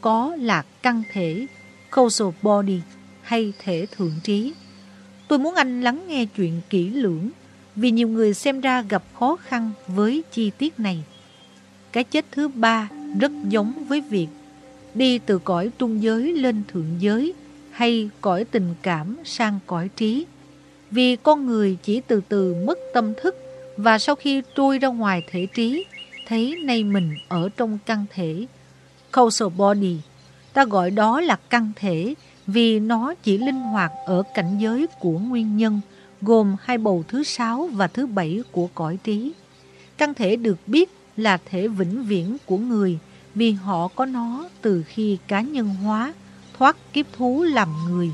có là căn thể, causal body hay thể thượng trí. Tôi muốn anh lắng nghe chuyện kỹ lưỡng vì nhiều người xem ra gặp khó khăn với chi tiết này. Cái chết thứ ba rất giống với việc đi từ cõi trung giới lên thượng giới hay cõi tình cảm sang cõi trí. Vì con người chỉ từ từ mất tâm thức và sau khi trôi ra ngoài thể trí, thấy nay mình ở trong căn thể, causal body. Ta gọi đó là căn thể vì nó chỉ linh hoạt ở cảnh giới của nguyên nhân, gồm hai bầu thứ sáu và thứ bảy của cõi trí. Căn thể được biết là thể vĩnh viễn của người vì họ có nó từ khi cá nhân hóa, thoát kiếp thú làm người,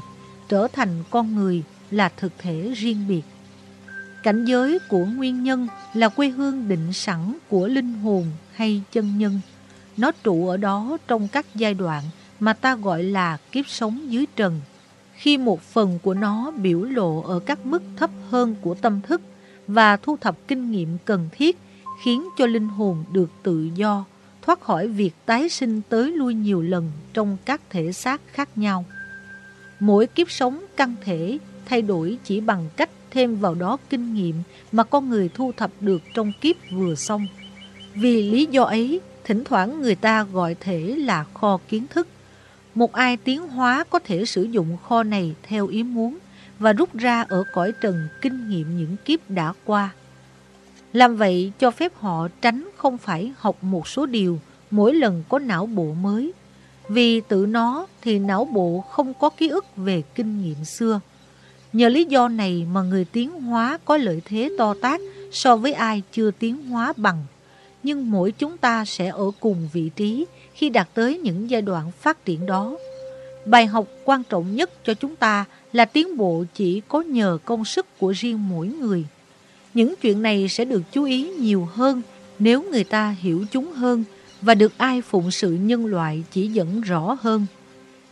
trở thành con người là thực thể riêng biệt. Cảnh giới của nguyên nhân là quê hương định sẵn của linh hồn hay chân nhân. Nó trụ ở đó trong các giai đoạn mà ta gọi là kiếp sống dưới trần. Khi một phần của nó biểu lộ ở các mức thấp hơn của tâm thức và thu thập kinh nghiệm cần thiết khiến cho linh hồn được tự do, thoát khỏi việc tái sinh tới lui nhiều lần trong các thể xác khác nhau. Mỗi kiếp sống căn thể thay đổi chỉ bằng cách thêm vào đó kinh nghiệm mà con người thu thập được trong kiếp vừa xong. Vì lý do ấy, thỉnh thoảng người ta gọi thể là kho kiến thức. Một ai tiến hóa có thể sử dụng kho này theo ý muốn và rút ra ở cõi trần kinh nghiệm những kiếp đã qua. Làm vậy cho phép họ tránh không phải học một số điều mỗi lần có não bộ mới. Vì tự nó thì não bộ không có ký ức về kinh nghiệm xưa. Nhờ lý do này mà người tiến hóa có lợi thế to tác so với ai chưa tiến hóa bằng. Nhưng mỗi chúng ta sẽ ở cùng vị trí khi đạt tới những giai đoạn phát triển đó. Bài học quan trọng nhất cho chúng ta là tiến bộ chỉ có nhờ công sức của riêng mỗi người. Những chuyện này sẽ được chú ý nhiều hơn nếu người ta hiểu chúng hơn và được ai phụng sự nhân loại chỉ dẫn rõ hơn.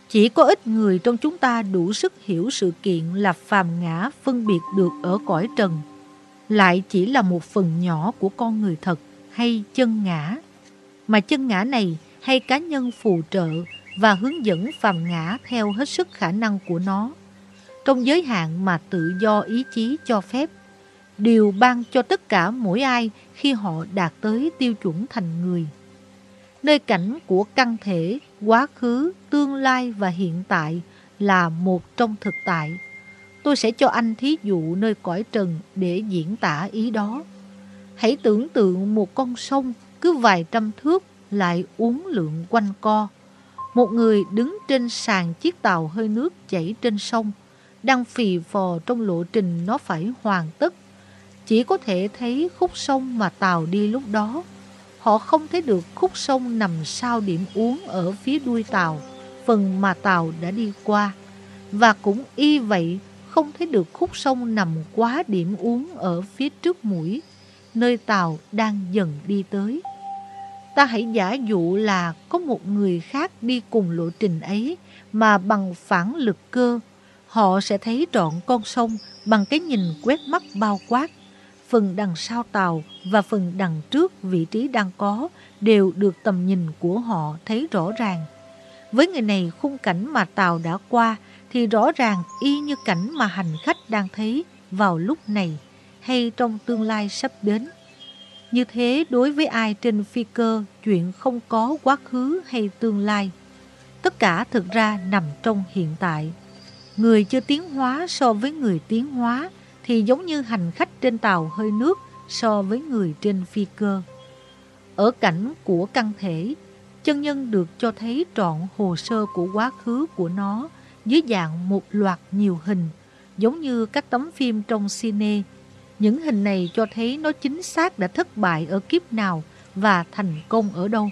Chỉ có ít người trong chúng ta đủ sức hiểu sự kiện là phàm ngã phân biệt được ở cõi trần, lại chỉ là một phần nhỏ của con người thật hay chân ngã. Mà chân ngã này hay cá nhân phù trợ và hướng dẫn phàm ngã theo hết sức khả năng của nó, trong giới hạn mà tự do ý chí cho phép, đều ban cho tất cả mỗi ai khi họ đạt tới tiêu chuẩn thành người nơi cảnh của căn thể, quá khứ, tương lai và hiện tại là một trong thực tại. Tôi sẽ cho anh thí dụ nơi cõi trần để diễn tả ý đó. Hãy tưởng tượng một con sông cứ vài trăm thước lại uốn lượn quanh co. Một người đứng trên sàn chiếc tàu hơi nước chảy trên sông, đang phì phò trong lộ trình nó phải hoàn tất. Chỉ có thể thấy khúc sông mà tàu đi lúc đó Họ không thấy được khúc sông nằm sau điểm uống ở phía đuôi tàu, phần mà tàu đã đi qua. Và cũng y vậy, không thấy được khúc sông nằm quá điểm uống ở phía trước mũi, nơi tàu đang dần đi tới. Ta hãy giả dụ là có một người khác đi cùng lộ trình ấy mà bằng phản lực cơ, họ sẽ thấy trọn con sông bằng cái nhìn quét mắt bao quát phần đằng sau tàu và phần đằng trước vị trí đang có đều được tầm nhìn của họ thấy rõ ràng. Với người này khung cảnh mà tàu đã qua thì rõ ràng y như cảnh mà hành khách đang thấy vào lúc này hay trong tương lai sắp đến. Như thế đối với ai trên phi cơ chuyện không có quá khứ hay tương lai. Tất cả thực ra nằm trong hiện tại. Người chưa tiến hóa so với người tiến hóa thì giống như hành khách trên tàu hơi nước so với người trên phi cơ. Ở cảnh của căn thể, chân nhân được cho thấy trọn hồ sơ của quá khứ của nó dưới dạng một loạt nhiều hình, giống như các tấm phim trong cine. Những hình này cho thấy nó chính xác đã thất bại ở kiếp nào và thành công ở đâu.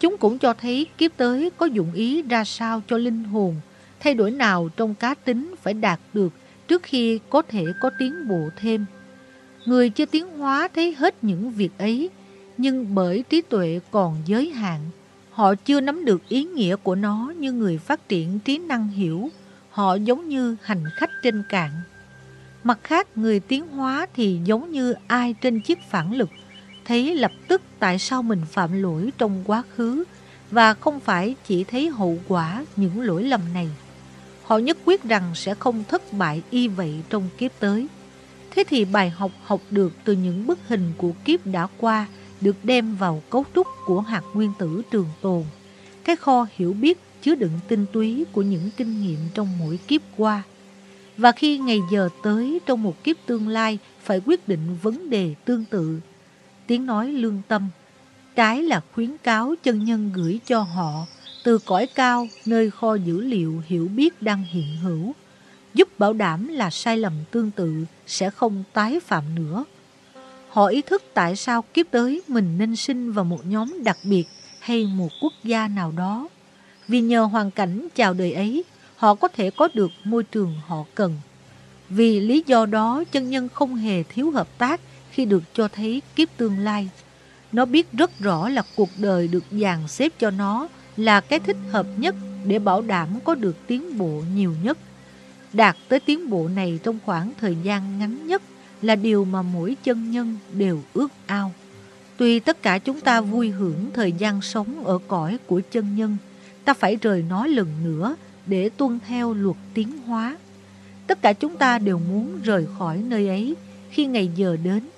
Chúng cũng cho thấy kiếp tới có dụng ý ra sao cho linh hồn, thay đổi nào trong cá tính phải đạt được trước khi có thể có tiến bộ thêm. Người chưa tiến hóa thấy hết những việc ấy, nhưng bởi trí tuệ còn giới hạn, họ chưa nắm được ý nghĩa của nó như người phát triển trí năng hiểu, họ giống như hành khách trên cạn. Mặt khác, người tiến hóa thì giống như ai trên chiếc phản lực, thấy lập tức tại sao mình phạm lỗi trong quá khứ, và không phải chỉ thấy hậu quả những lỗi lầm này. Họ nhất quyết rằng sẽ không thất bại y vậy trong kiếp tới. Thế thì bài học học được từ những bức hình của kiếp đã qua được đem vào cấu trúc của hạt nguyên tử trường tồn. Cái kho hiểu biết chứa đựng tinh túy của những kinh nghiệm trong mỗi kiếp qua. Và khi ngày giờ tới trong một kiếp tương lai phải quyết định vấn đề tương tự, tiếng nói lương tâm, cái là khuyến cáo chân nhân gửi cho họ từ cõi cao nơi kho dữ liệu hiểu biết đang hiện hữu, giúp bảo đảm là sai lầm tương tự sẽ không tái phạm nữa. Họ ý thức tại sao kiếp tới mình nên sinh vào một nhóm đặc biệt hay một quốc gia nào đó. Vì nhờ hoàn cảnh chào đời ấy, họ có thể có được môi trường họ cần. Vì lý do đó, chân nhân không hề thiếu hợp tác khi được cho thấy kiếp tương lai. Nó biết rất rõ là cuộc đời được dàn xếp cho nó là cái thích hợp nhất để bảo đảm có được tiến bộ nhiều nhất. Đạt tới tiến bộ này trong khoảng thời gian ngắn nhất là điều mà mỗi chân nhân đều ước ao. Tuy tất cả chúng ta vui hưởng thời gian sống ở cõi của chân nhân, ta phải rời nó lần nữa để tuân theo luật tiến hóa. Tất cả chúng ta đều muốn rời khỏi nơi ấy khi ngày giờ đến,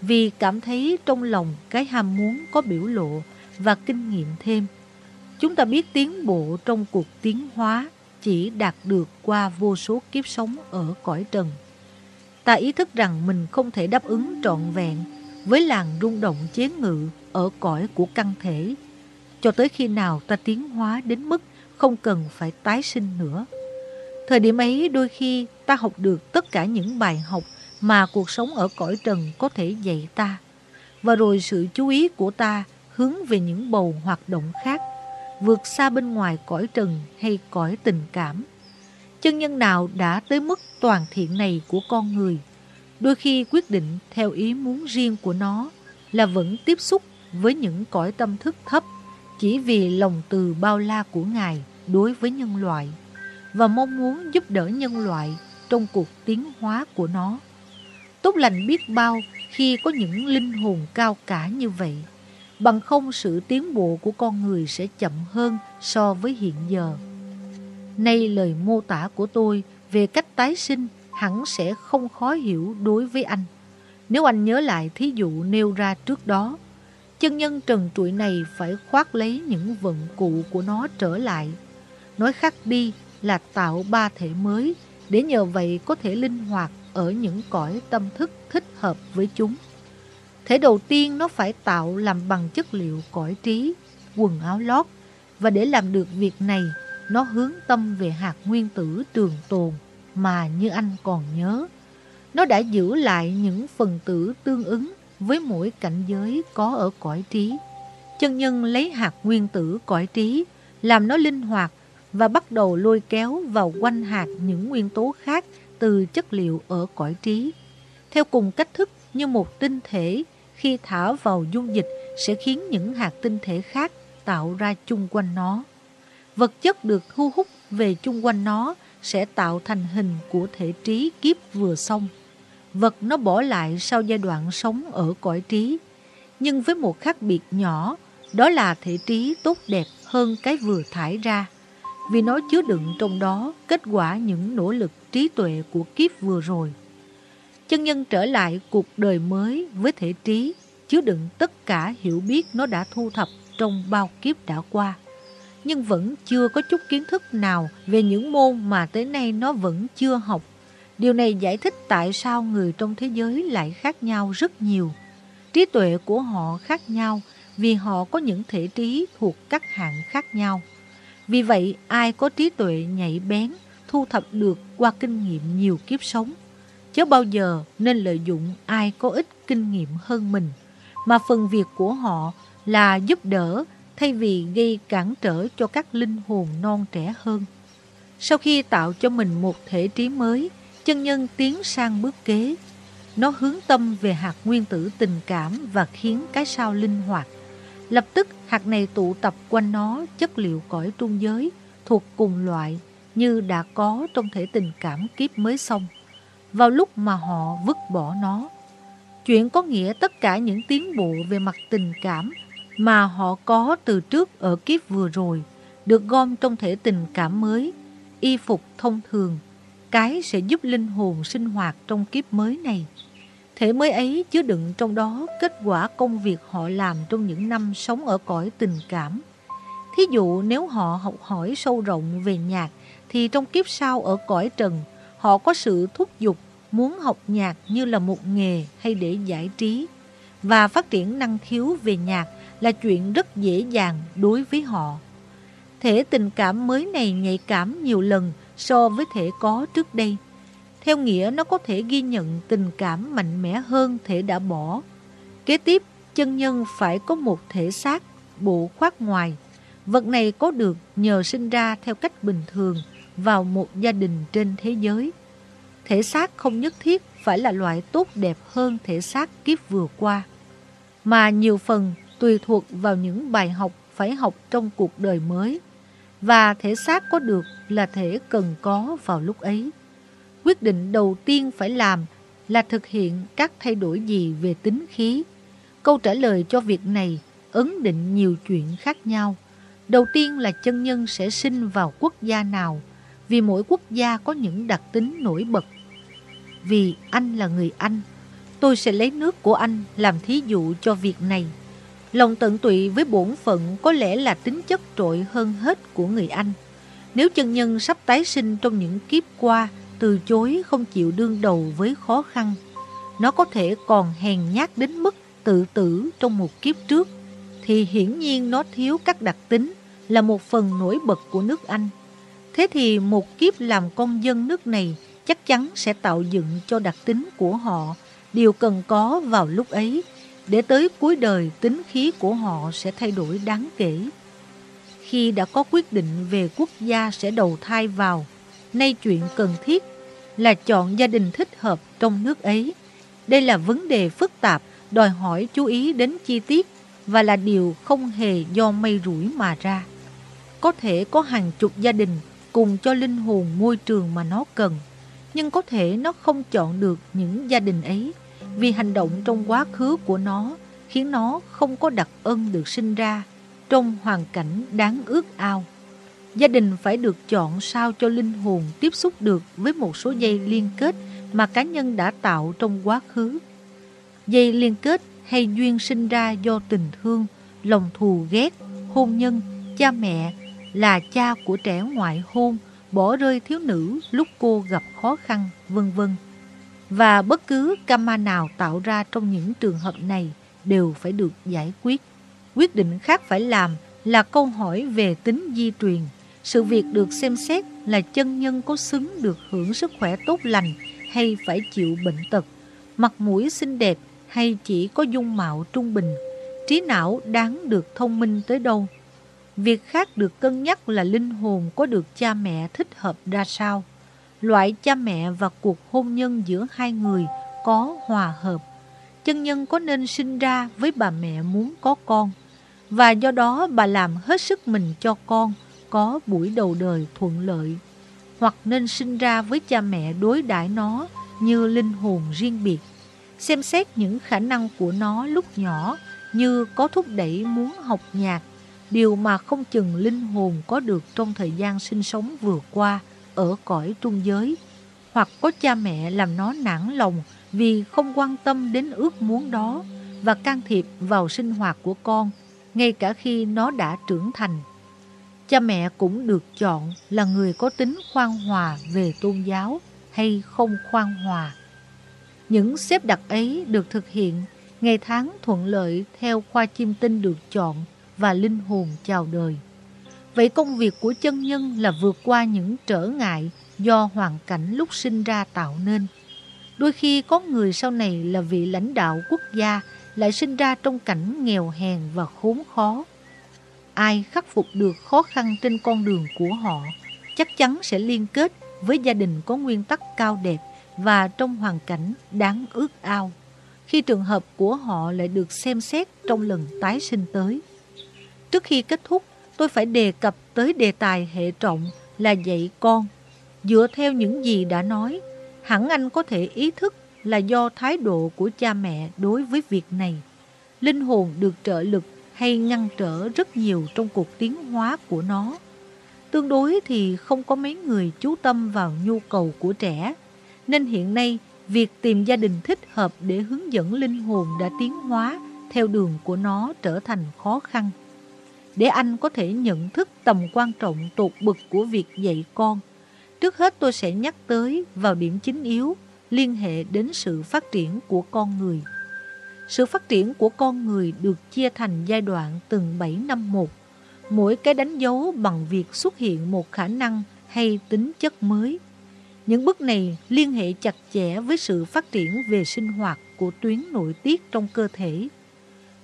vì cảm thấy trong lòng cái ham muốn có biểu lộ và kinh nghiệm thêm. Chúng ta biết tiến bộ trong cuộc tiến hóa chỉ đạt được qua vô số kiếp sống ở cõi trần. Ta ý thức rằng mình không thể đáp ứng trọn vẹn với làn rung động chế ngự ở cõi của căn thể, cho tới khi nào ta tiến hóa đến mức không cần phải tái sinh nữa. Thời điểm ấy đôi khi ta học được tất cả những bài học mà cuộc sống ở cõi trần có thể dạy ta. Và rồi sự chú ý của ta hướng về những bầu hoạt động khác, vượt xa bên ngoài cõi trần hay cõi tình cảm. Chân nhân nào đã tới mức toàn thiện này của con người, đôi khi quyết định theo ý muốn riêng của nó là vẫn tiếp xúc với những cõi tâm thức thấp chỉ vì lòng từ bao la của Ngài đối với nhân loại và mong muốn giúp đỡ nhân loại trong cuộc tiến hóa của nó. Tốt lành biết bao khi có những linh hồn cao cả như vậy, bằng không sự tiến bộ của con người sẽ chậm hơn so với hiện giờ. Nay lời mô tả của tôi về cách tái sinh hẳn sẽ không khó hiểu đối với anh. Nếu anh nhớ lại thí dụ nêu ra trước đó, chân nhân trần trụi này phải khoác lấy những vận cụ của nó trở lại. Nói khác đi là tạo ba thể mới để nhờ vậy có thể linh hoạt ở những cõi tâm thức thích hợp với chúng. Thể đầu tiên nó phải tạo làm bằng chất liệu cõi trí, quần áo lót và để làm được việc này nó hướng tâm về hạt nguyên tử trường tồn mà như anh còn nhớ. Nó đã giữ lại những phần tử tương ứng với mỗi cảnh giới có ở cõi trí. Chân nhân lấy hạt nguyên tử cõi trí, làm nó linh hoạt và bắt đầu lôi kéo vào quanh hạt những nguyên tố khác từ chất liệu ở cõi trí. Theo cùng cách thức như một tinh thể khi thả vào dung dịch sẽ khiến những hạt tinh thể khác tạo ra chung quanh nó. Vật chất được thu hút về chung quanh nó sẽ tạo thành hình của thể trí kiếp vừa xong. Vật nó bỏ lại sau giai đoạn sống ở cõi trí. Nhưng với một khác biệt nhỏ, đó là thể trí tốt đẹp hơn cái vừa thải ra. Vì nó chứa đựng trong đó kết quả những nỗ lực trí tuệ của kiếp vừa rồi. Chân nhân trở lại cuộc đời mới với thể trí, chứa đựng tất cả hiểu biết nó đã thu thập trong bao kiếp đã qua nhưng vẫn chưa có chút kiến thức nào về những môn mà tới nay nó vẫn chưa học. Điều này giải thích tại sao người trong thế giới lại khác nhau rất nhiều. Trí tuệ của họ khác nhau vì họ có những thể trí thuộc các hạng khác nhau. Vì vậy, ai có trí tuệ nhạy bén, thu thập được qua kinh nghiệm nhiều kiếp sống, chứ bao giờ nên lợi dụng ai có ít kinh nghiệm hơn mình, mà phần việc của họ là giúp đỡ thay vì gây cản trở cho các linh hồn non trẻ hơn. Sau khi tạo cho mình một thể trí mới, chân nhân tiến sang bước kế. Nó hướng tâm về hạt nguyên tử tình cảm và khiến cái sao linh hoạt. Lập tức hạt này tụ tập quanh nó chất liệu cõi trung giới thuộc cùng loại như đã có trong thể tình cảm kiếp mới xong, vào lúc mà họ vứt bỏ nó. Chuyện có nghĩa tất cả những tiến bộ về mặt tình cảm mà họ có từ trước ở kiếp vừa rồi được gom trong thể tình cảm mới, y phục thông thường, cái sẽ giúp linh hồn sinh hoạt trong kiếp mới này. Thể mới ấy, chứa đựng trong đó kết quả công việc họ làm trong những năm sống ở cõi tình cảm. Thí dụ, nếu họ học hỏi sâu rộng về nhạc, thì trong kiếp sau ở cõi trần, họ có sự thúc giục muốn học nhạc như là một nghề hay để giải trí và phát triển năng khiếu về nhạc là chuyện rất dễ dàng đối với họ. Thể tình cảm mới này nhạy cảm nhiều lần so với thể có trước đây. Theo nghĩa nó có thể ghi nhận tình cảm mạnh mẽ hơn thể đã bỏ. Kế tiếp, chân nhân phải có một thể xác, bộ khoác ngoài. Vật này có được nhờ sinh ra theo cách bình thường vào một gia đình trên thế giới. Thể xác không nhất thiết phải là loại tốt đẹp hơn thể xác kiếp vừa qua, mà nhiều phần tùy thuộc vào những bài học phải học trong cuộc đời mới và thể xác có được là thể cần có vào lúc ấy. Quyết định đầu tiên phải làm là thực hiện các thay đổi gì về tính khí. Câu trả lời cho việc này ấn định nhiều chuyện khác nhau. Đầu tiên là chân nhân sẽ sinh vào quốc gia nào, vì mỗi quốc gia có những đặc tính nổi bật. Vì anh là người Anh, tôi sẽ lấy nước của anh làm thí dụ cho việc này. Lòng tận tụy với bổn phận có lẽ là tính chất trội hơn hết của người Anh. Nếu chân nhân sắp tái sinh trong những kiếp qua, từ chối không chịu đương đầu với khó khăn, nó có thể còn hèn nhát đến mức tự tử trong một kiếp trước, thì hiển nhiên nó thiếu các đặc tính là một phần nổi bật của nước Anh. Thế thì một kiếp làm công dân nước này chắc chắn sẽ tạo dựng cho đặc tính của họ điều cần có vào lúc ấy để tới cuối đời tính khí của họ sẽ thay đổi đáng kể. Khi đã có quyết định về quốc gia sẽ đầu thai vào, nay chuyện cần thiết là chọn gia đình thích hợp trong nước ấy. Đây là vấn đề phức tạp, đòi hỏi chú ý đến chi tiết và là điều không hề do mây rủi mà ra. Có thể có hàng chục gia đình cùng cho linh hồn môi trường mà nó cần, nhưng có thể nó không chọn được những gia đình ấy vì hành động trong quá khứ của nó khiến nó không có đặc ân được sinh ra trong hoàn cảnh đáng ước ao. Gia đình phải được chọn sao cho linh hồn tiếp xúc được với một số dây liên kết mà cá nhân đã tạo trong quá khứ. Dây liên kết hay duyên sinh ra do tình thương, lòng thù ghét, hôn nhân, cha mẹ là cha của trẻ ngoại hôn, bỏ rơi thiếu nữ lúc cô gặp khó khăn, vân vân và bất cứ karma nào tạo ra trong những trường hợp này đều phải được giải quyết. Quyết định khác phải làm là câu hỏi về tính di truyền. Sự việc được xem xét là chân nhân có xứng được hưởng sức khỏe tốt lành hay phải chịu bệnh tật, mặt mũi xinh đẹp hay chỉ có dung mạo trung bình, trí não đáng được thông minh tới đâu. Việc khác được cân nhắc là linh hồn có được cha mẹ thích hợp ra sao loại cha mẹ và cuộc hôn nhân giữa hai người có hòa hợp. Chân nhân có nên sinh ra với bà mẹ muốn có con, và do đó bà làm hết sức mình cho con có buổi đầu đời thuận lợi, hoặc nên sinh ra với cha mẹ đối đãi nó như linh hồn riêng biệt, xem xét những khả năng của nó lúc nhỏ như có thúc đẩy muốn học nhạc, điều mà không chừng linh hồn có được trong thời gian sinh sống vừa qua ở cõi trung giới, hoặc có cha mẹ làm nó nản lòng vì không quan tâm đến ước muốn đó và can thiệp vào sinh hoạt của con, ngay cả khi nó đã trưởng thành. Cha mẹ cũng được chọn là người có tính khoan hòa về tôn giáo hay không khoan hòa. Những xếp đặt ấy được thực hiện ngày tháng thuận lợi theo khoa chim tinh được chọn và linh hồn chào đời. Vậy công việc của chân nhân là vượt qua những trở ngại do hoàn cảnh lúc sinh ra tạo nên. Đôi khi có người sau này là vị lãnh đạo quốc gia lại sinh ra trong cảnh nghèo hèn và khốn khó. Ai khắc phục được khó khăn trên con đường của họ chắc chắn sẽ liên kết với gia đình có nguyên tắc cao đẹp và trong hoàn cảnh đáng ước ao khi trường hợp của họ lại được xem xét trong lần tái sinh tới. Trước khi kết thúc, tôi phải đề cập tới đề tài hệ trọng là dạy con. Dựa theo những gì đã nói, hẳn anh có thể ý thức là do thái độ của cha mẹ đối với việc này. Linh hồn được trợ lực hay ngăn trở rất nhiều trong cuộc tiến hóa của nó. Tương đối thì không có mấy người chú tâm vào nhu cầu của trẻ, nên hiện nay việc tìm gia đình thích hợp để hướng dẫn linh hồn đã tiến hóa theo đường của nó trở thành khó khăn. Để anh có thể nhận thức tầm quan trọng tột bực của việc dạy con, trước hết tôi sẽ nhắc tới vào điểm chính yếu liên hệ đến sự phát triển của con người. Sự phát triển của con người được chia thành giai đoạn từng 7 năm một, mỗi cái đánh dấu bằng việc xuất hiện một khả năng hay tính chất mới. Những bước này liên hệ chặt chẽ với sự phát triển về sinh hoạt của tuyến nội tiết trong cơ thể.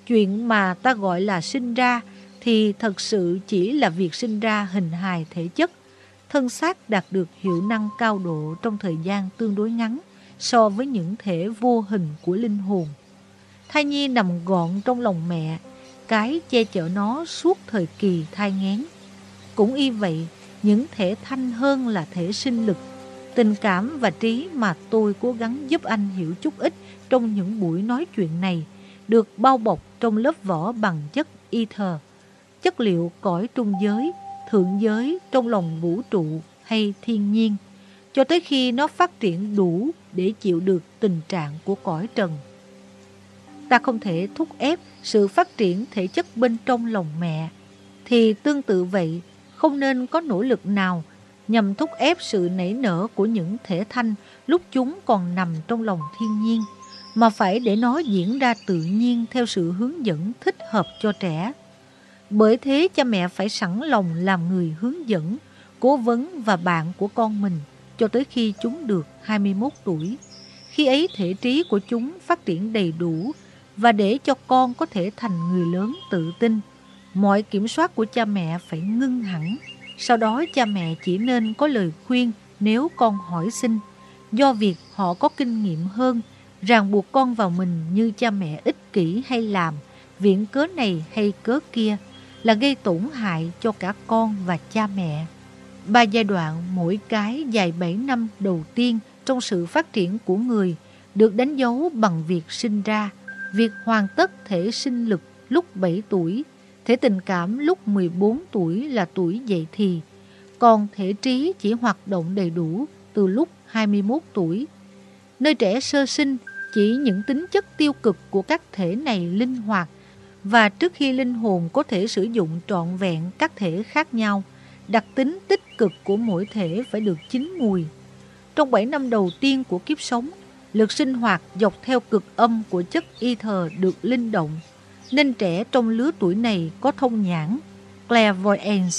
Chuyện mà ta gọi là sinh ra thì thật sự chỉ là việc sinh ra hình hài thể chất, thân xác đạt được hiệu năng cao độ trong thời gian tương đối ngắn so với những thể vô hình của linh hồn. Thai nhi nằm gọn trong lòng mẹ, cái che chở nó suốt thời kỳ thai nghén. Cũng y vậy, những thể thanh hơn là thể sinh lực, tình cảm và trí mà tôi cố gắng giúp anh hiểu chút ít trong những buổi nói chuyện này, được bao bọc trong lớp vỏ bằng chất ether, chất liệu cõi trung giới, thượng giới trong lòng vũ trụ hay thiên nhiên, cho tới khi nó phát triển đủ để chịu được tình trạng của cõi trần. Ta không thể thúc ép sự phát triển thể chất bên trong lòng mẹ, thì tương tự vậy, không nên có nỗ lực nào nhằm thúc ép sự nảy nở của những thể thanh lúc chúng còn nằm trong lòng thiên nhiên, mà phải để nó diễn ra tự nhiên theo sự hướng dẫn thích hợp cho trẻ. Bởi thế cha mẹ phải sẵn lòng làm người hướng dẫn, cố vấn và bạn của con mình cho tới khi chúng được 21 tuổi. Khi ấy thể trí của chúng phát triển đầy đủ và để cho con có thể thành người lớn tự tin, mọi kiểm soát của cha mẹ phải ngưng hẳn. Sau đó cha mẹ chỉ nên có lời khuyên nếu con hỏi xin, do việc họ có kinh nghiệm hơn, ràng buộc con vào mình như cha mẹ ích kỷ hay làm, viện cớ này hay cớ kia là gây tổn hại cho cả con và cha mẹ. Ba giai đoạn mỗi cái dài 7 năm đầu tiên trong sự phát triển của người được đánh dấu bằng việc sinh ra, việc hoàn tất thể sinh lực lúc 7 tuổi, thể tình cảm lúc 14 tuổi là tuổi dậy thì, còn thể trí chỉ hoạt động đầy đủ từ lúc 21 tuổi. Nơi trẻ sơ sinh chỉ những tính chất tiêu cực của các thể này linh hoạt và trước khi linh hồn có thể sử dụng trọn vẹn các thể khác nhau, đặc tính tích cực của mỗi thể phải được chín mùi. Trong 7 năm đầu tiên của kiếp sống, lực sinh hoạt dọc theo cực âm của chất y thờ được linh động, nên trẻ trong lứa tuổi này có thông nhãn, clairvoyance,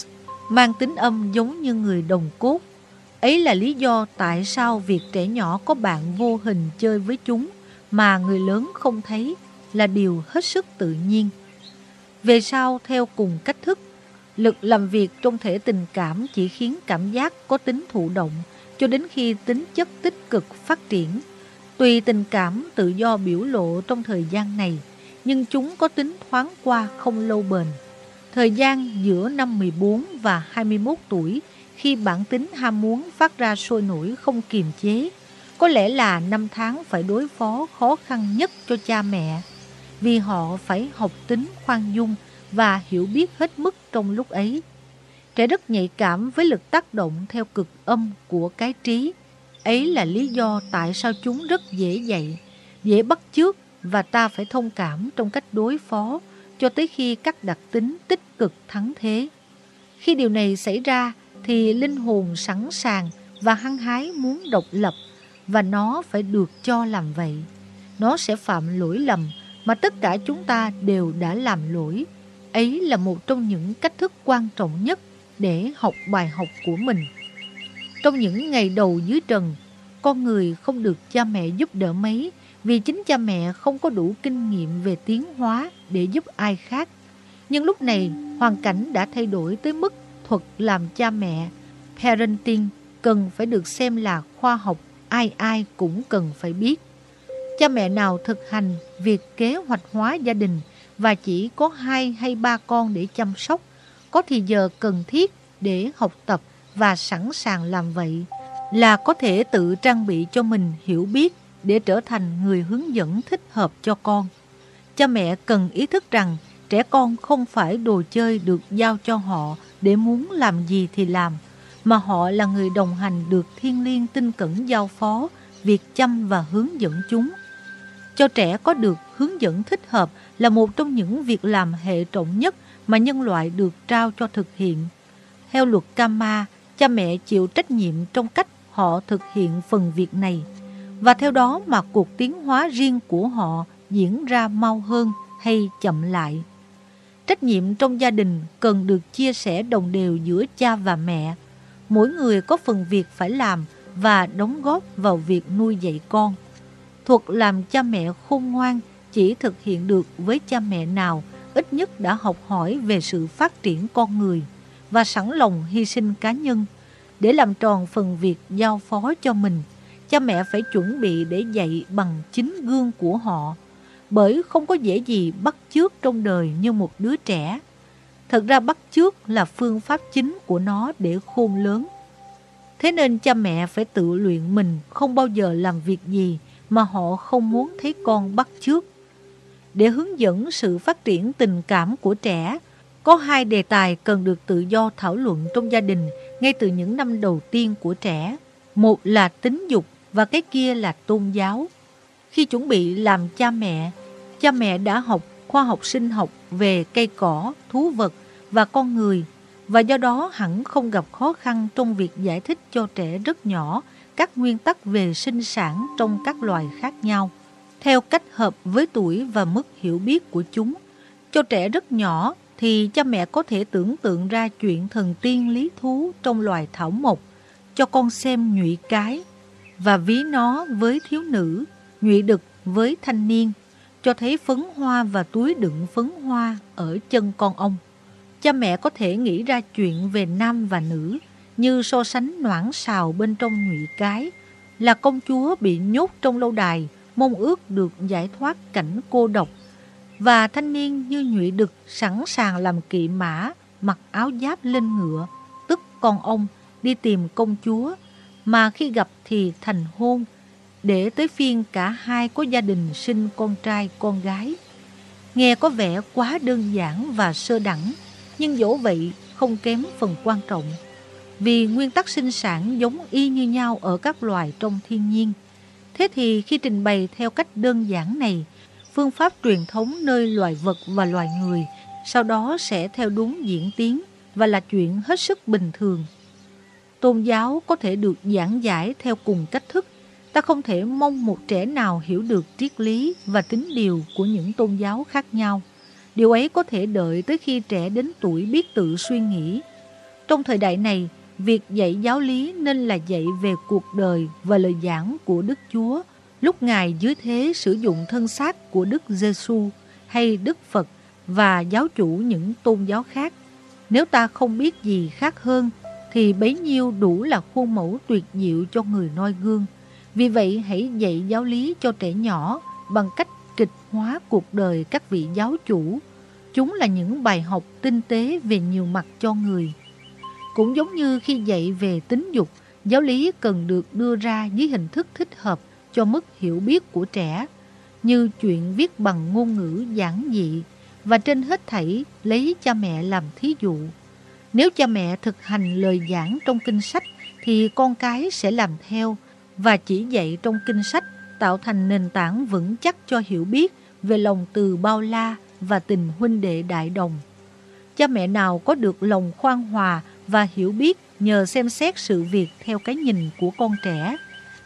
mang tính âm giống như người đồng cốt. Ấy là lý do tại sao việc trẻ nhỏ có bạn vô hình chơi với chúng mà người lớn không thấy là điều hết sức tự nhiên. Về sau, theo cùng cách thức, lực làm việc trong thể tình cảm chỉ khiến cảm giác có tính thụ động cho đến khi tính chất tích cực phát triển. Tùy tình cảm tự do biểu lộ trong thời gian này, nhưng chúng có tính thoáng qua không lâu bền. Thời gian giữa năm 14 và 21 tuổi, khi bản tính ham muốn phát ra sôi nổi không kiềm chế, có lẽ là năm tháng phải đối phó khó khăn nhất cho cha mẹ vì họ phải học tính khoan dung và hiểu biết hết mức trong lúc ấy. Trẻ rất nhạy cảm với lực tác động theo cực âm của cái trí. Ấy là lý do tại sao chúng rất dễ dạy, dễ bắt chước và ta phải thông cảm trong cách đối phó cho tới khi các đặc tính tích cực thắng thế. Khi điều này xảy ra thì linh hồn sẵn sàng và hăng hái muốn độc lập và nó phải được cho làm vậy. Nó sẽ phạm lỗi lầm mà tất cả chúng ta đều đã làm lỗi. Ấy là một trong những cách thức quan trọng nhất để học bài học của mình. Trong những ngày đầu dưới trần, con người không được cha mẹ giúp đỡ mấy vì chính cha mẹ không có đủ kinh nghiệm về tiến hóa để giúp ai khác. Nhưng lúc này, hoàn cảnh đã thay đổi tới mức thuật làm cha mẹ, parenting cần phải được xem là khoa học ai ai cũng cần phải biết. Cha mẹ nào thực hành việc kế hoạch hóa gia đình và chỉ có hai hay ba con để chăm sóc, có thì giờ cần thiết để học tập và sẵn sàng làm vậy là có thể tự trang bị cho mình hiểu biết để trở thành người hướng dẫn thích hợp cho con. Cha mẹ cần ý thức rằng Trẻ con không phải đồ chơi được giao cho họ để muốn làm gì thì làm, mà họ là người đồng hành được thiên liêng tinh cẩn giao phó việc chăm và hướng dẫn chúng. Cho trẻ có được hướng dẫn thích hợp là một trong những việc làm hệ trọng nhất mà nhân loại được trao cho thực hiện. Theo luật Kama, cha mẹ chịu trách nhiệm trong cách họ thực hiện phần việc này và theo đó mà cuộc tiến hóa riêng của họ diễn ra mau hơn hay chậm lại. Trách nhiệm trong gia đình cần được chia sẻ đồng đều giữa cha và mẹ. Mỗi người có phần việc phải làm và đóng góp vào việc nuôi dạy con. Thuật làm cha mẹ khôn ngoan, chỉ thực hiện được với cha mẹ nào, ít nhất đã học hỏi về sự phát triển con người và sẵn lòng hy sinh cá nhân để làm tròn phần việc giao phó cho mình. Cha mẹ phải chuẩn bị để dạy bằng chính gương của họ, bởi không có dễ gì bắt chước trong đời như một đứa trẻ. Thật ra bắt chước là phương pháp chính của nó để khôn lớn. Thế nên cha mẹ phải tự luyện mình, không bao giờ làm việc gì mà họ không muốn thấy con bắt chước. Để hướng dẫn sự phát triển tình cảm của trẻ, có hai đề tài cần được tự do thảo luận trong gia đình ngay từ những năm đầu tiên của trẻ. Một là tính dục và cái kia là tôn giáo. Khi chuẩn bị làm cha mẹ, cha mẹ đã học khoa học sinh học về cây cỏ, thú vật và con người và do đó hẳn không gặp khó khăn trong việc giải thích cho trẻ rất nhỏ các nguyên tắc về sinh sản trong các loài khác nhau theo cách hợp với tuổi và mức hiểu biết của chúng. Cho trẻ rất nhỏ thì cha mẹ có thể tưởng tượng ra chuyện thần tiên lý thú trong loài thảo mộc cho con xem nhụy cái và ví nó với thiếu nữ, nhụy đực với thanh niên, cho thấy phấn hoa và túi đựng phấn hoa ở chân con ông. Cha mẹ có thể nghĩ ra chuyện về nam và nữ như so sánh noãn xào bên trong nhụy cái là công chúa bị nhốt trong lâu đài mong ước được giải thoát cảnh cô độc và thanh niên như nhụy đực sẵn sàng làm kỵ mã mặc áo giáp lên ngựa tức con ông đi tìm công chúa mà khi gặp thì thành hôn để tới phiên cả hai có gia đình sinh con trai con gái. Nghe có vẻ quá đơn giản và sơ đẳng, nhưng dẫu vậy không kém phần quan trọng. Vì nguyên tắc sinh sản giống y như nhau ở các loài trong thiên nhiên. Thế thì khi trình bày theo cách đơn giản này, phương pháp truyền thống nơi loài vật và loài người sau đó sẽ theo đúng diễn tiến và là chuyện hết sức bình thường. Tôn giáo có thể được giảng giải theo cùng cách thức Ta không thể mong một trẻ nào hiểu được triết lý và tính điều của những tôn giáo khác nhau. Điều ấy có thể đợi tới khi trẻ đến tuổi biết tự suy nghĩ. Trong thời đại này, việc dạy giáo lý nên là dạy về cuộc đời và lời giảng của Đức Chúa lúc Ngài dưới thế sử dụng thân xác của Đức Giêsu hay Đức Phật và giáo chủ những tôn giáo khác. Nếu ta không biết gì khác hơn, thì bấy nhiêu đủ là khuôn mẫu tuyệt diệu cho người noi gương. Vì vậy, hãy dạy giáo lý cho trẻ nhỏ bằng cách kịch hóa cuộc đời các vị giáo chủ. Chúng là những bài học tinh tế về nhiều mặt cho người. Cũng giống như khi dạy về tính dục, giáo lý cần được đưa ra dưới hình thức thích hợp cho mức hiểu biết của trẻ, như chuyện viết bằng ngôn ngữ giản dị và trên hết thảy lấy cha mẹ làm thí dụ. Nếu cha mẹ thực hành lời giảng trong kinh sách thì con cái sẽ làm theo và chỉ dạy trong kinh sách tạo thành nền tảng vững chắc cho hiểu biết về lòng từ bao la và tình huynh đệ đại đồng. Cha mẹ nào có được lòng khoan hòa và hiểu biết nhờ xem xét sự việc theo cái nhìn của con trẻ,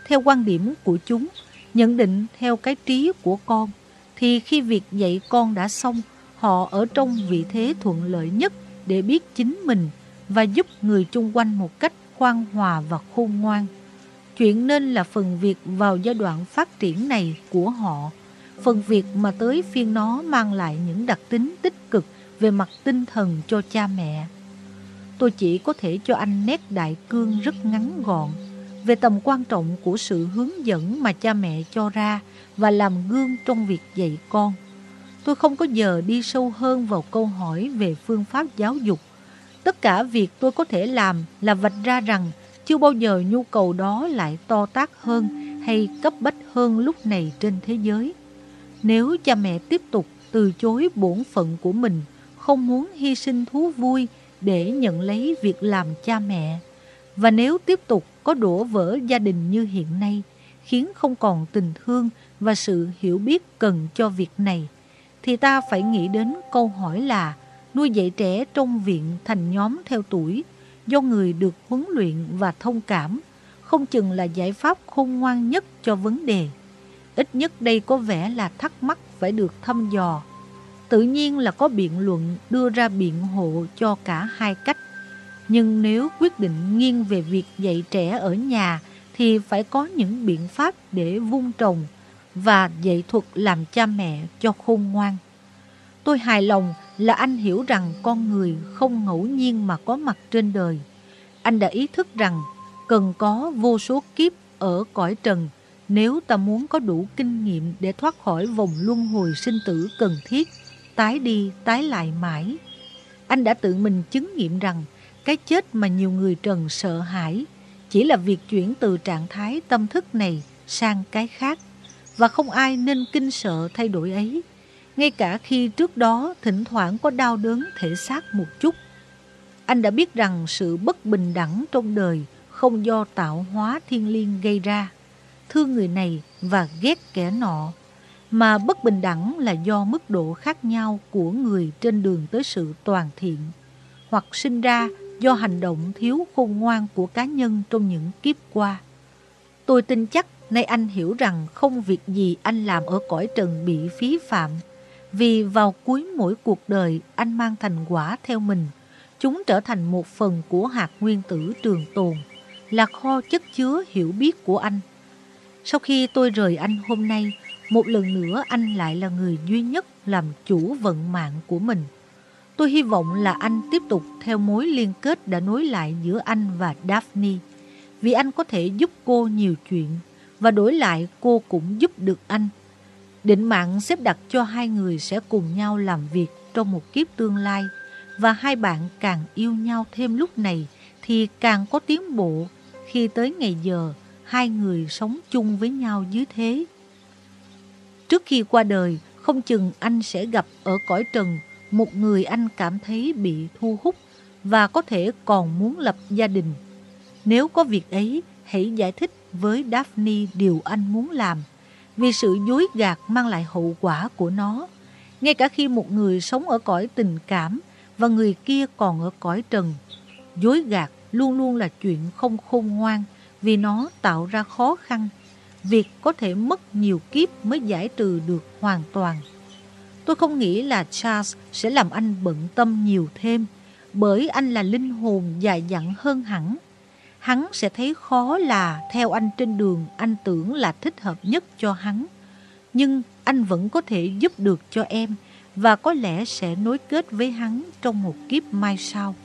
theo quan điểm của chúng, nhận định theo cái trí của con, thì khi việc dạy con đã xong, họ ở trong vị thế thuận lợi nhất để biết chính mình và giúp người chung quanh một cách khoan hòa và khôn ngoan. Chuyện nên là phần việc vào giai đoạn phát triển này của họ, phần việc mà tới phiên nó mang lại những đặc tính tích cực về mặt tinh thần cho cha mẹ. Tôi chỉ có thể cho anh nét đại cương rất ngắn gọn về tầm quan trọng của sự hướng dẫn mà cha mẹ cho ra và làm gương trong việc dạy con. Tôi không có giờ đi sâu hơn vào câu hỏi về phương pháp giáo dục. Tất cả việc tôi có thể làm là vạch ra rằng chưa bao giờ nhu cầu đó lại to tác hơn hay cấp bách hơn lúc này trên thế giới. Nếu cha mẹ tiếp tục từ chối bổn phận của mình, không muốn hy sinh thú vui để nhận lấy việc làm cha mẹ. Và nếu tiếp tục có đổ vỡ gia đình như hiện nay, khiến không còn tình thương và sự hiểu biết cần cho việc này, thì ta phải nghĩ đến câu hỏi là nuôi dạy trẻ trong viện thành nhóm theo tuổi do người được huấn luyện và thông cảm không chừng là giải pháp khôn ngoan nhất cho vấn đề. Ít nhất đây có vẻ là thắc mắc phải được thăm dò. Tự nhiên là có biện luận đưa ra biện hộ cho cả hai cách. Nhưng nếu quyết định nghiêng về việc dạy trẻ ở nhà thì phải có những biện pháp để vun trồng và dạy thuật làm cha mẹ cho khôn ngoan. Tôi hài lòng là anh hiểu rằng con người không ngẫu nhiên mà có mặt trên đời. Anh đã ý thức rằng cần có vô số kiếp ở cõi trần nếu ta muốn có đủ kinh nghiệm để thoát khỏi vòng luân hồi sinh tử cần thiết, tái đi tái lại mãi. Anh đã tự mình chứng nghiệm rằng cái chết mà nhiều người trần sợ hãi chỉ là việc chuyển từ trạng thái tâm thức này sang cái khác và không ai nên kinh sợ thay đổi ấy ngay cả khi trước đó thỉnh thoảng có đau đớn thể xác một chút. Anh đã biết rằng sự bất bình đẳng trong đời không do tạo hóa thiên liêng gây ra, thương người này và ghét kẻ nọ, mà bất bình đẳng là do mức độ khác nhau của người trên đường tới sự toàn thiện, hoặc sinh ra do hành động thiếu khôn ngoan của cá nhân trong những kiếp qua. Tôi tin chắc nay anh hiểu rằng không việc gì anh làm ở cõi trần bị phí phạm, vì vào cuối mỗi cuộc đời anh mang thành quả theo mình, chúng trở thành một phần của hạt nguyên tử trường tồn là kho chất chứa hiểu biết của anh. Sau khi tôi rời anh hôm nay, một lần nữa anh lại là người duy nhất làm chủ vận mạng của mình. Tôi hy vọng là anh tiếp tục theo mối liên kết đã nối lại giữa anh và Daphne, vì anh có thể giúp cô nhiều chuyện và đổi lại cô cũng giúp được anh. Định mạng xếp đặt cho hai người sẽ cùng nhau làm việc trong một kiếp tương lai và hai bạn càng yêu nhau thêm lúc này thì càng có tiến bộ khi tới ngày giờ hai người sống chung với nhau dưới thế. Trước khi qua đời, không chừng anh sẽ gặp ở cõi trần một người anh cảm thấy bị thu hút và có thể còn muốn lập gia đình. Nếu có việc ấy, hãy giải thích với Daphne điều anh muốn làm, vì sự dối gạt mang lại hậu quả của nó. Ngay cả khi một người sống ở cõi tình cảm và người kia còn ở cõi trần, dối gạt luôn luôn là chuyện không khôn ngoan vì nó tạo ra khó khăn. Việc có thể mất nhiều kiếp mới giải trừ được hoàn toàn. Tôi không nghĩ là Charles sẽ làm anh bận tâm nhiều thêm, bởi anh là linh hồn dài dặn hơn hẳn. Hắn sẽ thấy khó là theo anh trên đường, anh tưởng là thích hợp nhất cho hắn. Nhưng anh vẫn có thể giúp được cho em và có lẽ sẽ nối kết với hắn trong một kiếp mai sau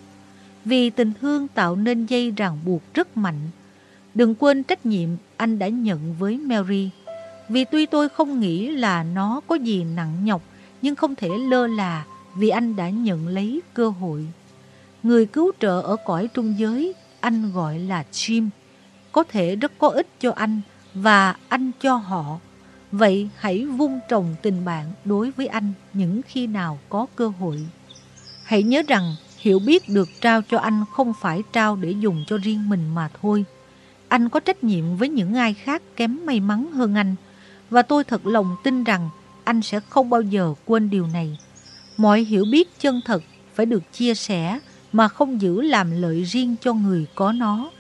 vì tình thương tạo nên dây ràng buộc rất mạnh. Đừng quên trách nhiệm anh đã nhận với Mary, vì tuy tôi không nghĩ là nó có gì nặng nhọc, nhưng không thể lơ là vì anh đã nhận lấy cơ hội. Người cứu trợ ở cõi trung giới, anh gọi là Jim, có thể rất có ích cho anh và anh cho họ. Vậy hãy vun trồng tình bạn đối với anh những khi nào có cơ hội. Hãy nhớ rằng Hiểu biết được trao cho anh không phải trao để dùng cho riêng mình mà thôi. Anh có trách nhiệm với những ai khác kém may mắn hơn anh. Và tôi thật lòng tin rằng anh sẽ không bao giờ quên điều này. Mọi hiểu biết chân thật phải được chia sẻ mà không giữ làm lợi riêng cho người có nó.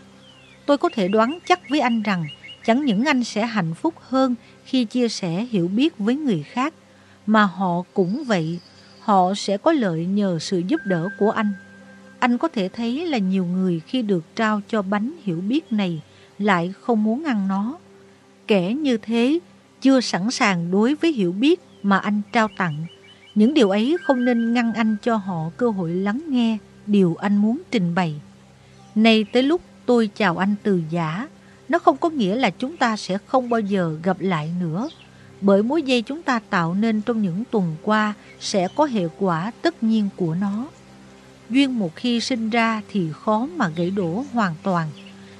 Tôi có thể đoán chắc với anh rằng chẳng những anh sẽ hạnh phúc hơn khi chia sẻ hiểu biết với người khác, mà họ cũng vậy họ sẽ có lợi nhờ sự giúp đỡ của anh. Anh có thể thấy là nhiều người khi được trao cho bánh hiểu biết này lại không muốn ăn nó. Kẻ như thế chưa sẵn sàng đối với hiểu biết mà anh trao tặng. Những điều ấy không nên ngăn anh cho họ cơ hội lắng nghe điều anh muốn trình bày. Nay tới lúc tôi chào anh từ giả, nó không có nghĩa là chúng ta sẽ không bao giờ gặp lại nữa bởi mối dây chúng ta tạo nên trong những tuần qua sẽ có hệ quả tất nhiên của nó. Duyên một khi sinh ra thì khó mà gãy đổ hoàn toàn.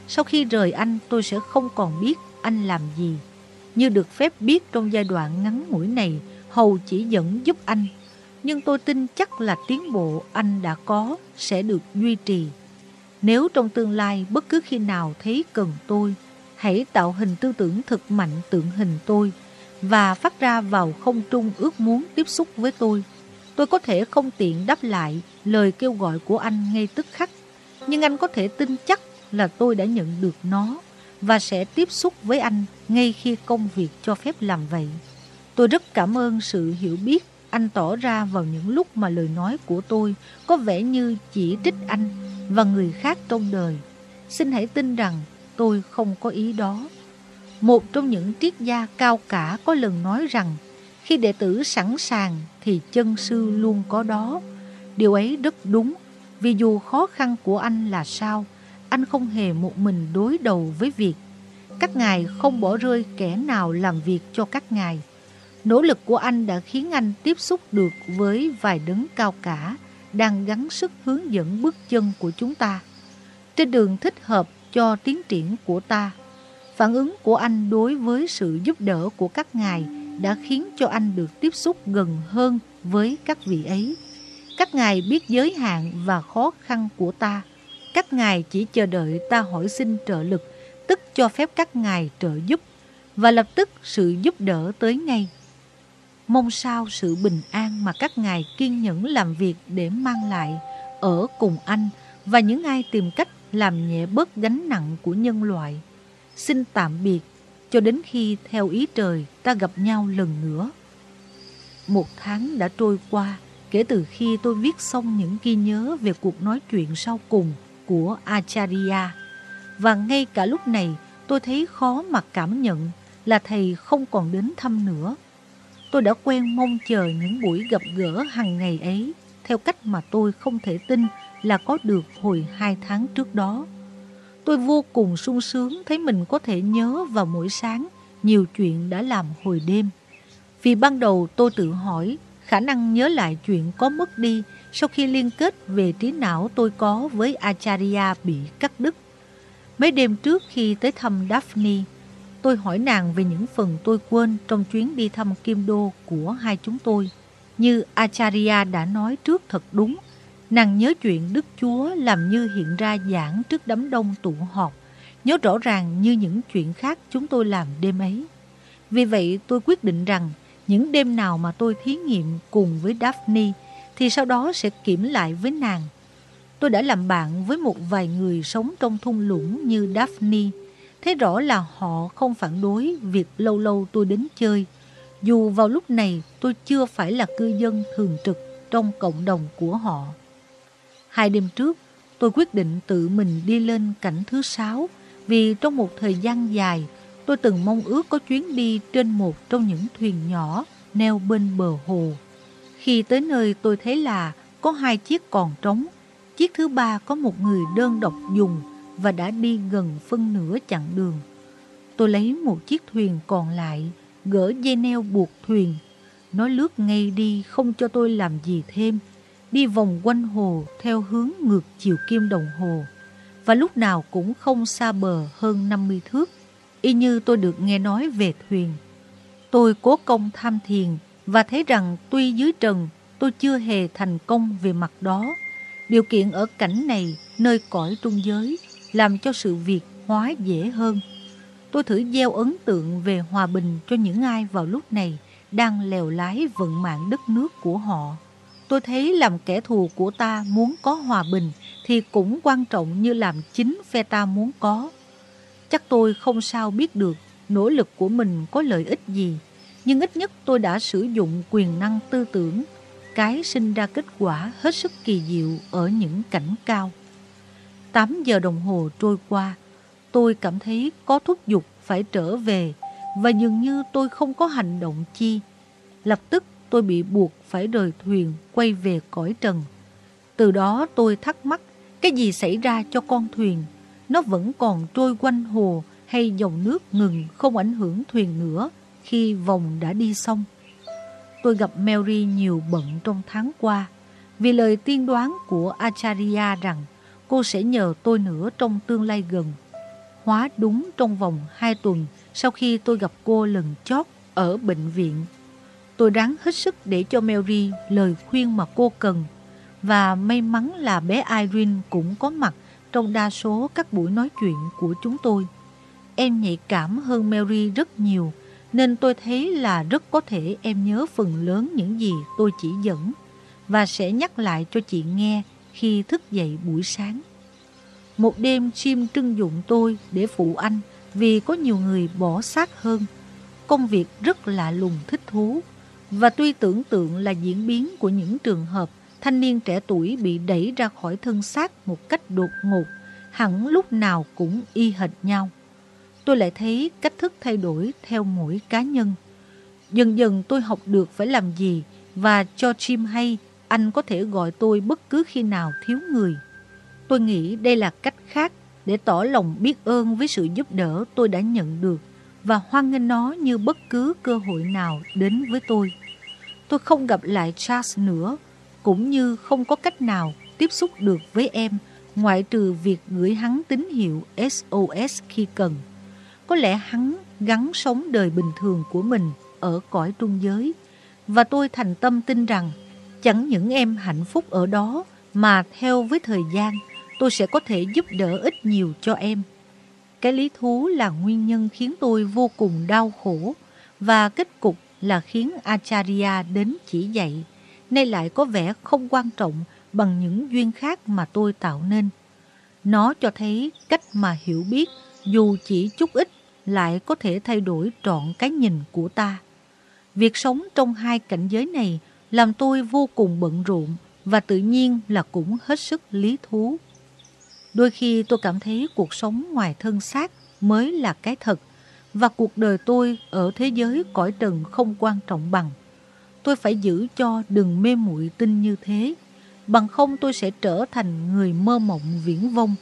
Sau khi rời anh tôi sẽ không còn biết anh làm gì. Như được phép biết trong giai đoạn ngắn ngủi này, hầu chỉ dẫn giúp anh. Nhưng tôi tin chắc là tiến bộ anh đã có sẽ được duy trì. Nếu trong tương lai bất cứ khi nào thấy cần tôi, hãy tạo hình tư tưởng thực mạnh tượng hình tôi và phát ra vào không trung ước muốn tiếp xúc với tôi. Tôi có thể không tiện đáp lại lời kêu gọi của anh ngay tức khắc, nhưng anh có thể tin chắc là tôi đã nhận được nó và sẽ tiếp xúc với anh ngay khi công việc cho phép làm vậy. Tôi rất cảm ơn sự hiểu biết anh tỏ ra vào những lúc mà lời nói của tôi có vẻ như chỉ trích anh và người khác trong đời. Xin hãy tin rằng tôi không có ý đó. Một trong những triết gia cao cả có lần nói rằng khi đệ tử sẵn sàng thì chân sư luôn có đó. Điều ấy rất đúng vì dù khó khăn của anh là sao, anh không hề một mình đối đầu với việc. Các ngài không bỏ rơi kẻ nào làm việc cho các ngài. Nỗ lực của anh đã khiến anh tiếp xúc được với vài đấng cao cả đang gắng sức hướng dẫn bước chân của chúng ta. Trên đường thích hợp cho tiến triển của ta, phản ứng của anh đối với sự giúp đỡ của các ngài đã khiến cho anh được tiếp xúc gần hơn với các vị ấy. Các ngài biết giới hạn và khó khăn của ta. Các ngài chỉ chờ đợi ta hỏi xin trợ lực, tức cho phép các ngài trợ giúp, và lập tức sự giúp đỡ tới ngay. Mong sao sự bình an mà các ngài kiên nhẫn làm việc để mang lại ở cùng anh và những ai tìm cách làm nhẹ bớt gánh nặng của nhân loại. Xin tạm biệt cho đến khi theo ý trời ta gặp nhau lần nữa. Một tháng đã trôi qua kể từ khi tôi viết xong những ghi nhớ về cuộc nói chuyện sau cùng của Acharya. Và ngay cả lúc này, tôi thấy khó mà cảm nhận là thầy không còn đến thăm nữa. Tôi đã quen mong chờ những buổi gặp gỡ hàng ngày ấy theo cách mà tôi không thể tin là có được hồi hai tháng trước đó. Tôi vô cùng sung sướng thấy mình có thể nhớ vào mỗi sáng nhiều chuyện đã làm hồi đêm. Vì ban đầu tôi tự hỏi khả năng nhớ lại chuyện có mất đi sau khi liên kết về trí não tôi có với Acharya bị cắt đứt. Mấy đêm trước khi tới thăm Daphne, tôi hỏi nàng về những phần tôi quên trong chuyến đi thăm Kim Đô của hai chúng tôi. Như Acharya đã nói trước thật đúng, nàng nhớ chuyện Đức Chúa làm như hiện ra giảng trước đám đông tụ họp, nhớ rõ ràng như những chuyện khác chúng tôi làm đêm ấy. Vì vậy tôi quyết định rằng những đêm nào mà tôi thí nghiệm cùng với Daphne thì sau đó sẽ kiểm lại với nàng. Tôi đã làm bạn với một vài người sống trong thung lũng như Daphne. Thế rõ là họ không phản đối việc lâu lâu tôi đến chơi. Dù vào lúc này tôi chưa phải là cư dân thường trực trong cộng đồng của họ. Hai đêm trước, tôi quyết định tự mình đi lên cảnh thứ sáu vì trong một thời gian dài tôi từng mong ước có chuyến đi trên một trong những thuyền nhỏ neo bên bờ hồ. Khi tới nơi tôi thấy là có hai chiếc còn trống, chiếc thứ ba có một người đơn độc dùng và đã đi gần phân nửa chặng đường. Tôi lấy một chiếc thuyền còn lại, gỡ dây neo buộc thuyền. Nó lướt ngay đi không cho tôi làm gì thêm, đi vòng quanh hồ theo hướng ngược chiều kim đồng hồ và lúc nào cũng không xa bờ hơn 50 thước y như tôi được nghe nói về thuyền. Tôi cố công tham thiền và thấy rằng tuy dưới trần tôi chưa hề thành công về mặt đó. Điều kiện ở cảnh này, nơi cõi trung giới, làm cho sự việc hóa dễ hơn. Tôi thử gieo ấn tượng về hòa bình cho những ai vào lúc này đang lèo lái vận mạng đất nước của họ. Tôi thấy làm kẻ thù của ta muốn có hòa bình thì cũng quan trọng như làm chính phe ta muốn có. Chắc tôi không sao biết được nỗ lực của mình có lợi ích gì, nhưng ít nhất tôi đã sử dụng quyền năng tư tưởng, cái sinh ra kết quả hết sức kỳ diệu ở những cảnh cao. 8 giờ đồng hồ trôi qua, tôi cảm thấy có thúc giục phải trở về và dường như tôi không có hành động chi. Lập tức tôi bị buộc phải rời thuyền quay về cõi trần. Từ đó tôi thắc mắc cái gì xảy ra cho con thuyền nó vẫn còn trôi quanh hồ hay dòng nước ngừng không ảnh hưởng thuyền nữa khi vòng đã đi xong. Tôi gặp Mary nhiều bận trong tháng qua vì lời tiên đoán của Acharya rằng cô sẽ nhờ tôi nữa trong tương lai gần. Hóa đúng trong vòng 2 tuần sau khi tôi gặp cô lần chót ở bệnh viện. Tôi ráng hết sức để cho Mary lời khuyên mà cô cần. Và may mắn là bé Irene cũng có mặt trong đa số các buổi nói chuyện của chúng tôi. Em nhạy cảm hơn Mary rất nhiều, nên tôi thấy là rất có thể em nhớ phần lớn những gì tôi chỉ dẫn và sẽ nhắc lại cho chị nghe khi thức dậy buổi sáng. Một đêm Jim trưng dụng tôi để phụ anh vì có nhiều người bỏ xác hơn. Công việc rất lạ lùng thích thú và tuy tưởng tượng là diễn biến của những trường hợp thanh niên trẻ tuổi bị đẩy ra khỏi thân xác một cách đột ngột, hẳn lúc nào cũng y hệt nhau. Tôi lại thấy cách thức thay đổi theo mỗi cá nhân. Dần dần tôi học được phải làm gì và cho Jim hay anh có thể gọi tôi bất cứ khi nào thiếu người. Tôi nghĩ đây là cách khác để tỏ lòng biết ơn với sự giúp đỡ tôi đã nhận được và hoan nghênh nó như bất cứ cơ hội nào đến với tôi. Tôi không gặp lại Charles nữa, cũng như không có cách nào tiếp xúc được với em ngoại trừ việc gửi hắn tín hiệu SOS khi cần. Có lẽ hắn gắn sống đời bình thường của mình ở cõi trung giới và tôi thành tâm tin rằng chẳng những em hạnh phúc ở đó mà theo với thời gian tôi sẽ có thể giúp đỡ ít nhiều cho em. Cái lý thú là nguyên nhân khiến tôi vô cùng đau khổ và kết cục là khiến Acharya đến chỉ dạy, nay lại có vẻ không quan trọng bằng những duyên khác mà tôi tạo nên. Nó cho thấy cách mà hiểu biết, dù chỉ chút ít, lại có thể thay đổi trọn cái nhìn của ta. Việc sống trong hai cảnh giới này làm tôi vô cùng bận rộn và tự nhiên là cũng hết sức lý thú. Đôi khi tôi cảm thấy cuộc sống ngoài thân xác mới là cái thật và cuộc đời tôi ở thế giới cõi trần không quan trọng bằng. Tôi phải giữ cho đừng mê muội tin như thế, bằng không tôi sẽ trở thành người mơ mộng viễn vông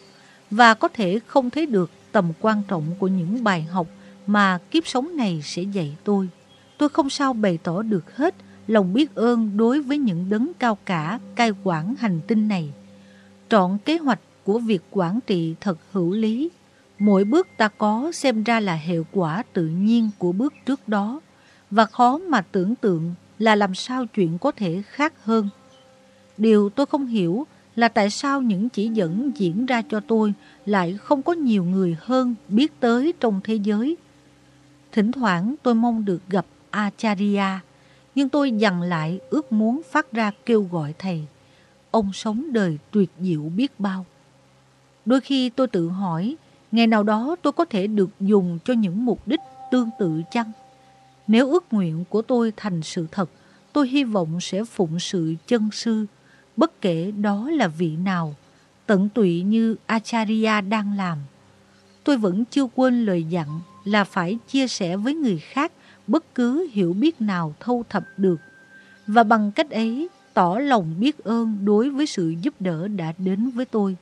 và có thể không thấy được tầm quan trọng của những bài học mà kiếp sống này sẽ dạy tôi. Tôi không sao bày tỏ được hết lòng biết ơn đối với những đấng cao cả cai quản hành tinh này. Trọn kế hoạch của việc quản trị thật hữu lý. Mỗi bước ta có xem ra là hệ quả tự nhiên của bước trước đó và khó mà tưởng tượng là làm sao chuyện có thể khác hơn. Điều tôi không hiểu là tại sao những chỉ dẫn diễn ra cho tôi lại không có nhiều người hơn biết tới trong thế giới. Thỉnh thoảng tôi mong được gặp Acharya, nhưng tôi dằn lại ước muốn phát ra kêu gọi thầy. Ông sống đời tuyệt diệu biết bao. Đôi khi tôi tự hỏi, ngày nào đó tôi có thể được dùng cho những mục đích tương tự chăng? Nếu ước nguyện của tôi thành sự thật, tôi hy vọng sẽ phụng sự chân sư, bất kể đó là vị nào, tận tụy như Acharya đang làm. Tôi vẫn chưa quên lời dặn là phải chia sẻ với người khác bất cứ hiểu biết nào thâu thập được, và bằng cách ấy tỏ lòng biết ơn đối với sự giúp đỡ đã đến với tôi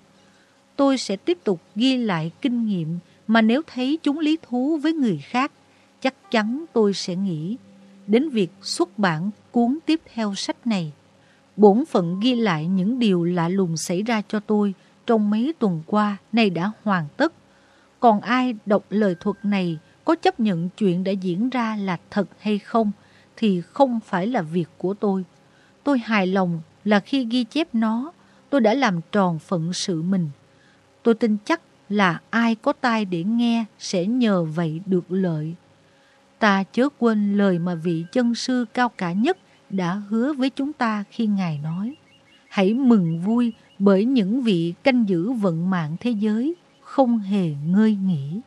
tôi sẽ tiếp tục ghi lại kinh nghiệm mà nếu thấy chúng lý thú với người khác, chắc chắn tôi sẽ nghĩ đến việc xuất bản cuốn tiếp theo sách này. Bổn phận ghi lại những điều lạ lùng xảy ra cho tôi trong mấy tuần qua này đã hoàn tất. Còn ai đọc lời thuật này có chấp nhận chuyện đã diễn ra là thật hay không thì không phải là việc của tôi. Tôi hài lòng là khi ghi chép nó, tôi đã làm tròn phận sự mình. Tôi tin chắc là ai có tai để nghe sẽ nhờ vậy được lợi. Ta chớ quên lời mà vị chân sư cao cả nhất đã hứa với chúng ta khi Ngài nói. Hãy mừng vui bởi những vị canh giữ vận mạng thế giới không hề ngơi nghỉ.